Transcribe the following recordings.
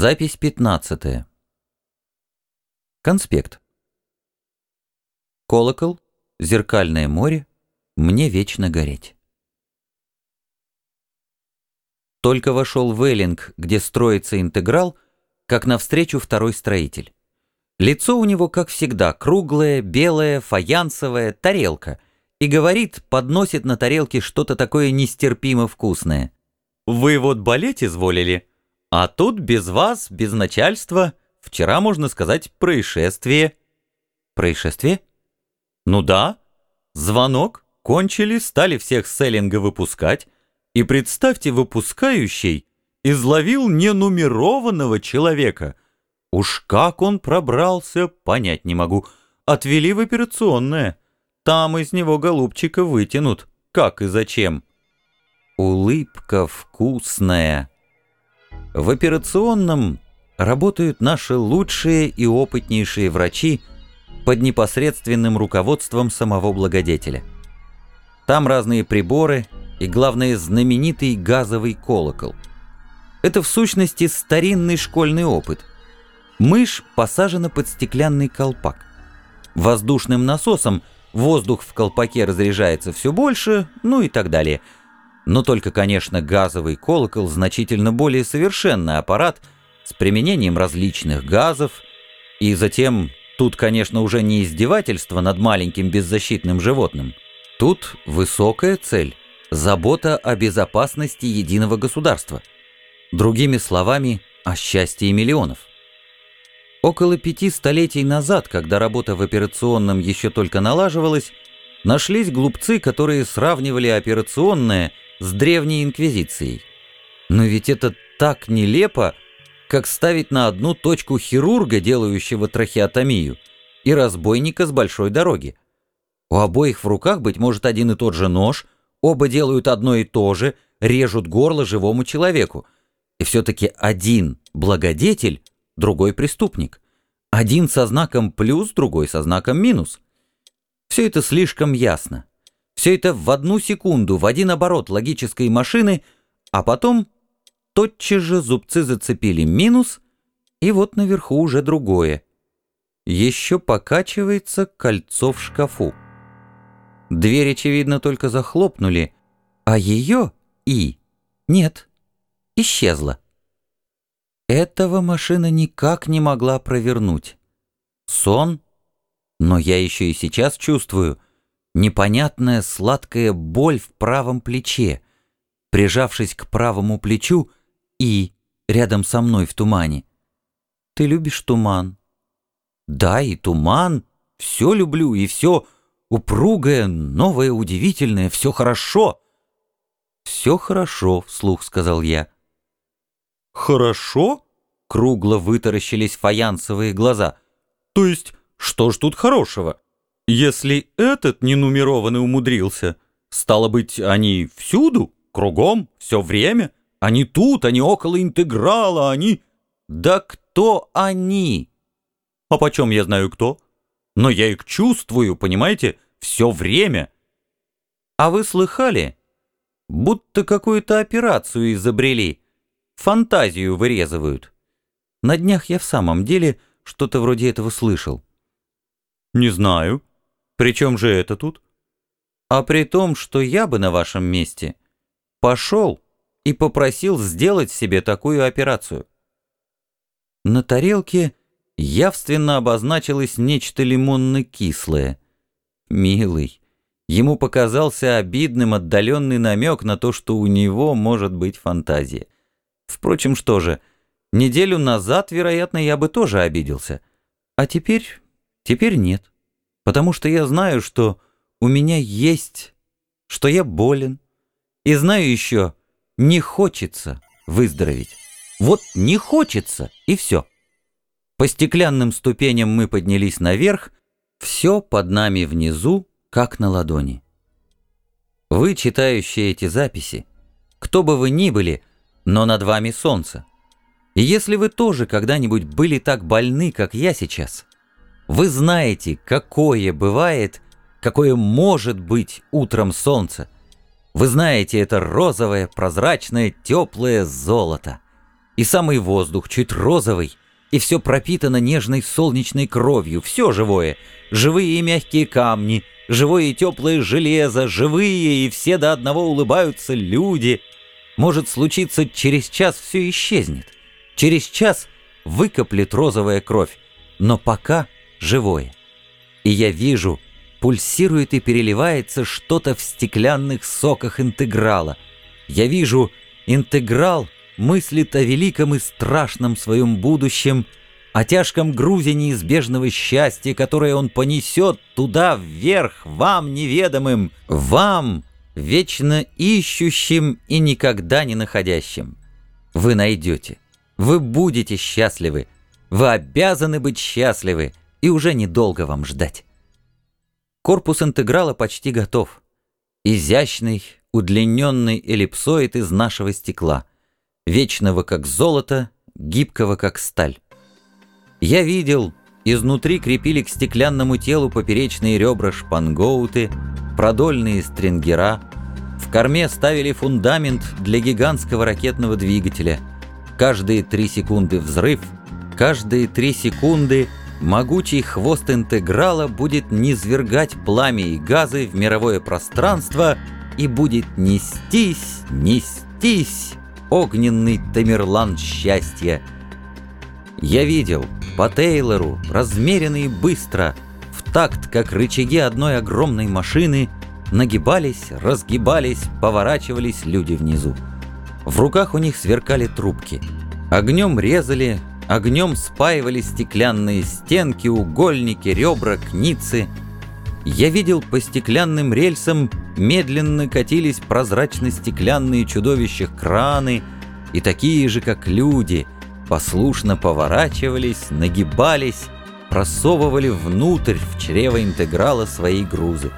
Запись 15. Конспект. Колокол, зеркальное море, мне вечно гореть. Только вошел в Эллинг, где строится интеграл, как навстречу второй строитель. Лицо у него, как всегда, круглое, белое, фаянсовое, тарелка. И говорит, подносит на тарелке что-то такое нестерпимо вкусное. «Вы вот болеть изволили?» А тут без вас, без начальства, вчера, можно сказать, происшествие. Происшествие? Ну да. Звонок, кончили, стали всех с Эллинга выпускать. И представьте, выпускающий изловил ненумерованного человека. Уж как он пробрался, понять не могу. Отвели в операционное. Там из него голубчика вытянут. Как и зачем? Улыбка вкусная. В операционном работают наши лучшие и опытнейшие врачи под непосредственным руководством самого благодетеля. Там разные приборы и, главное, знаменитый газовый колокол. Это в сущности старинный школьный опыт. Мышь посажена под стеклянный колпак. Воздушным насосом воздух в колпаке разряжается все больше, ну и так далее – но только, конечно, газовый колокол значительно более совершенный аппарат с применением различных газов, и затем тут, конечно, уже не издевательство над маленьким беззащитным животным. Тут высокая цель – забота о безопасности единого государства. Другими словами, о счастье миллионов. Около пяти столетий назад, когда работа в операционном еще только налаживалась, нашлись глупцы, которые сравнивали операционное – с древней инквизицией. Но ведь это так нелепо, как ставить на одну точку хирурга, делающего трахеотомию, и разбойника с большой дороги. У обоих в руках, быть может, один и тот же нож, оба делают одно и то же, режут горло живому человеку. И все-таки один благодетель, другой преступник. Один со знаком плюс, другой со знаком минус. Все это слишком ясно. Все это в одну секунду, в один оборот логической машины, а потом тотчас же зубцы зацепили минус, и вот наверху уже другое. Еще покачивается кольцо в шкафу. Дверь, очевидно, только захлопнули, а ее и нет, исчезла. Этого машина никак не могла провернуть. Сон? Но я еще и сейчас чувствую — непонятная сладкая боль в правом плече, прижавшись к правому плечу и рядом со мной в тумане. Ты любишь туман? Да, и туман, все люблю, и все упругое, новое, удивительное, все хорошо. Все хорошо, вслух сказал я. Хорошо? Кругло вытаращились фаянсовые глаза. То есть, что ж тут хорошего? Если этот ненумерованный умудрился, стало быть, они всюду, кругом, все время, они тут, они около интеграла, они... Да кто они? А почем я знаю кто? Но я их чувствую, понимаете, все время. А вы слыхали? Будто какую-то операцию изобрели. Фантазию вырезывают. На днях я в самом деле что-то вроде этого слышал. Не знаю. При чем же это тут? А при том, что я бы на вашем месте пошел и попросил сделать себе такую операцию. На тарелке явственно обозначилось нечто лимонно-кислое. Милый, ему показался обидным отдаленный намек на то, что у него может быть фантазия. Впрочем, что же, неделю назад, вероятно, я бы тоже обиделся. А теперь... теперь нет потому что я знаю, что у меня есть, что я болен, и знаю еще, не хочется выздороветь. Вот не хочется, и все. По стеклянным ступеням мы поднялись наверх, все под нами внизу, как на ладони. Вы, читающие эти записи, кто бы вы ни были, но над вами солнце. И если вы тоже когда-нибудь были так больны, как я сейчас, вы знаете, какое бывает, какое может быть утром солнце. Вы знаете это розовое, прозрачное, теплое золото. и самый воздух чуть розовый, и все пропитано нежной солнечной кровью, все живое, живые и мягкие камни, живое и теплое железо, живые и все до одного улыбаются люди. Может случиться, через час все исчезнет. Через час выкоплет розовая кровь, но пока живое. И я вижу, пульсирует и переливается что-то в стеклянных соках интеграла. Я вижу, интеграл мыслит о великом и страшном своем будущем, о тяжком грузе неизбежного счастья, которое он понесет туда, вверх, вам неведомым, вам, вечно ищущим и никогда не находящим. Вы найдете, вы будете счастливы, вы обязаны быть счастливы, и уже недолго вам ждать. Корпус интеграла почти готов. Изящный, удлиненный эллипсоид из нашего стекла, вечного как золото, гибкого как сталь. Я видел, изнутри крепили к стеклянному телу поперечные ребра шпангоуты, продольные стрингера, в корме ставили фундамент для гигантского ракетного двигателя. Каждые три секунды взрыв, каждые три секунды могучий хвост интеграла будет низвергать пламя и газы в мировое пространство и будет нестись, нестись, огненный Тамерлан счастья. Я видел по Тейлору, размеренно и быстро, в такт, как рычаги одной огромной машины, нагибались, разгибались, поворачивались люди внизу. В руках у них сверкали трубки. Огнем резали, Огнем спаивали стеклянные стенки, угольники, ребра, кницы. Я видел по стеклянным рельсам медленно катились прозрачно-стеклянные чудовища краны, и такие же, как люди, послушно поворачивались, нагибались, просовывали внутрь в чрево интеграла свои грузы.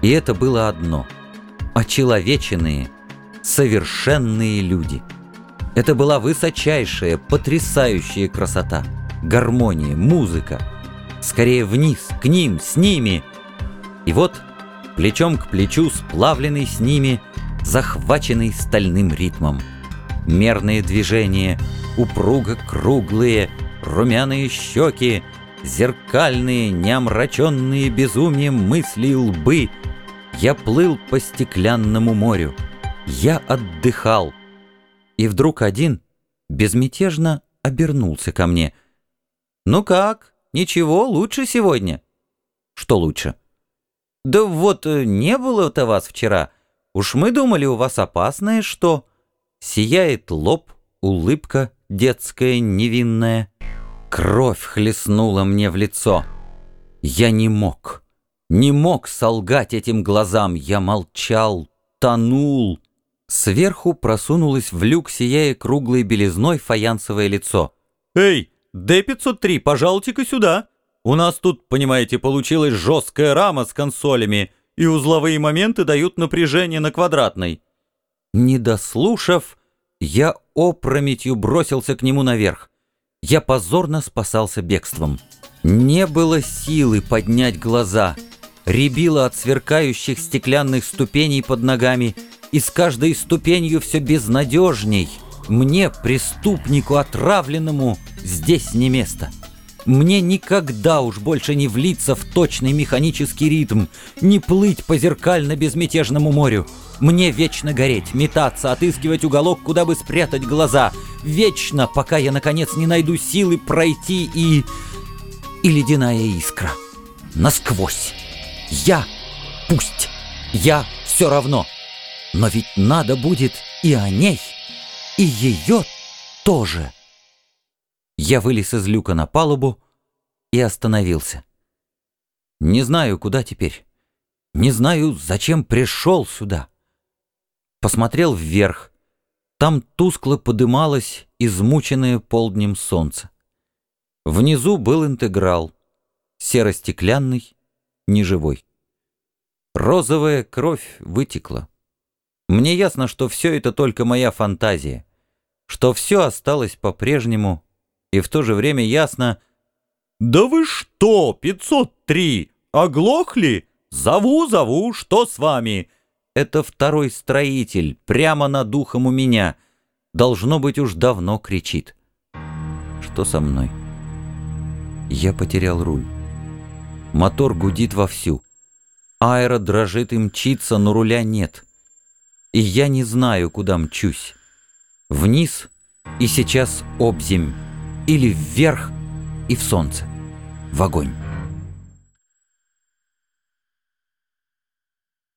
И это было одно — очеловеченные, совершенные люди — это была высочайшая, потрясающая красота, гармония, музыка. Скорее вниз, к ним, с ними. И вот, плечом к плечу, сплавленный с ними, захваченный стальным ритмом. Мерные движения, упруго круглые, румяные щеки, зеркальные, неомраченные безумием мысли лбы. Я плыл по стеклянному морю. Я отдыхал — и вдруг один безмятежно обернулся ко мне. «Ну как? Ничего, лучше сегодня?» «Что лучше?» «Да вот э, не было-то вас вчера. Уж мы думали, у вас опасное что?» Сияет лоб, улыбка детская, невинная. Кровь хлестнула мне в лицо. Я не мог, не мог солгать этим глазам. Я молчал, тонул, Сверху просунулось в люк, сияя круглой белизной, фаянсовое лицо. «Эй, Д-503, пожалуйте-ка сюда! У нас тут, понимаете, получилась жесткая рама с консолями, и узловые моменты дают напряжение на квадратной». Не дослушав, я опрометью бросился к нему наверх. Я позорно спасался бегством. Не было силы поднять глаза. Рябило от сверкающих стеклянных ступеней под ногами — и с каждой ступенью все безнадежней. Мне, преступнику отравленному, здесь не место. Мне никогда уж больше не влиться в точный механический ритм, не плыть по зеркально-безмятежному морю. Мне вечно гореть, метаться, отыскивать уголок, куда бы спрятать глаза. Вечно, пока я, наконец, не найду силы пройти и... И ледяная искра. Насквозь. Я. Пусть. Я все равно. Но ведь надо будет и о ней, и ее тоже. Я вылез из люка на палубу и остановился. Не знаю, куда теперь. Не знаю, зачем пришел сюда. Посмотрел вверх. Там тускло подымалось измученное полднем солнце. Внизу был интеграл, серо-стеклянный, неживой. Розовая кровь вытекла. Мне ясно, что все это только моя фантазия, что все осталось по-прежнему, и в то же время ясно... «Да вы что, 503, оглохли? Зову, зову, что с вами?» Это второй строитель, прямо над ухом у меня. должно быть, уж давно кричит. Что со мной? Я потерял руль. Мотор гудит вовсю. Аэро дрожит и мчится, но руля нет. И я не знаю, куда мчусь. Вниз и сейчас обземь. Или вверх и в солнце. В огонь.